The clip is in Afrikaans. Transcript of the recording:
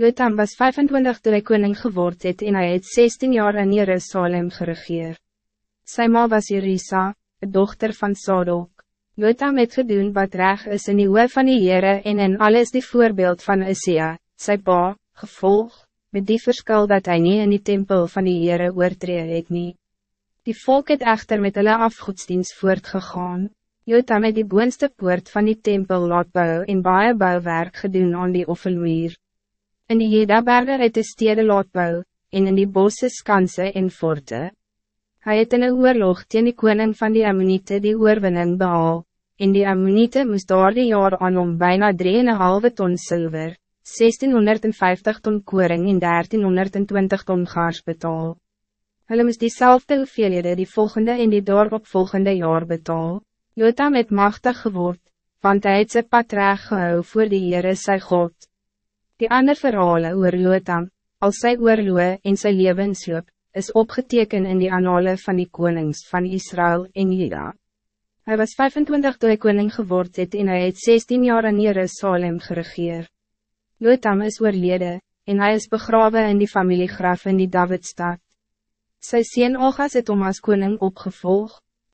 Jotam was 25 toen hij koning geword het en hij het 16 jaar in Jerusalem geregeer. Sy ma was Jerisa, de dochter van Sadok. Jotam het gedoen wat reg is in die oor van die Heere en in alles die voorbeeld van Isia, sy pa, gevolg, met die verschil dat hij niet in die tempel van die Heere oortree het nie. Die volk het echter met hulle afgoedsdienst voortgegaan. Jotam het die boonste poort van die tempel laat bou en baie bouwwerk gedoen aan die offelmuur. In die Jedaberge het die stede laat bou, en in die bosse skanse en forte. Hij het in een oorlog teen die koning van die Ammonite die oorwinning behaal, en die Ammonite moest daar die jaar aan om bijna 3,5 ton zilver, 1650 ton koring en 1320 ton gaars betaal. Hulle moest diezelfde hoeveelhede die volgende en die daarop volgende jaar betaal. Jotam het machtig geword, want hij het sy pad reg gehou voor die Heere sy God. Die ander verhalen oor Jotam, als sy oorloe en sy levensloop, is opgeteken in die annale van die konings van Israël en Juda. Hij was 25 toe hy koning geword het en hy het 16 jaar in Jerusalem geregeer. Jotam is oorlede, en hij is begraven in die familiegraf in die Davidstad. Sy sien Ogas het om as koning opgevolgd.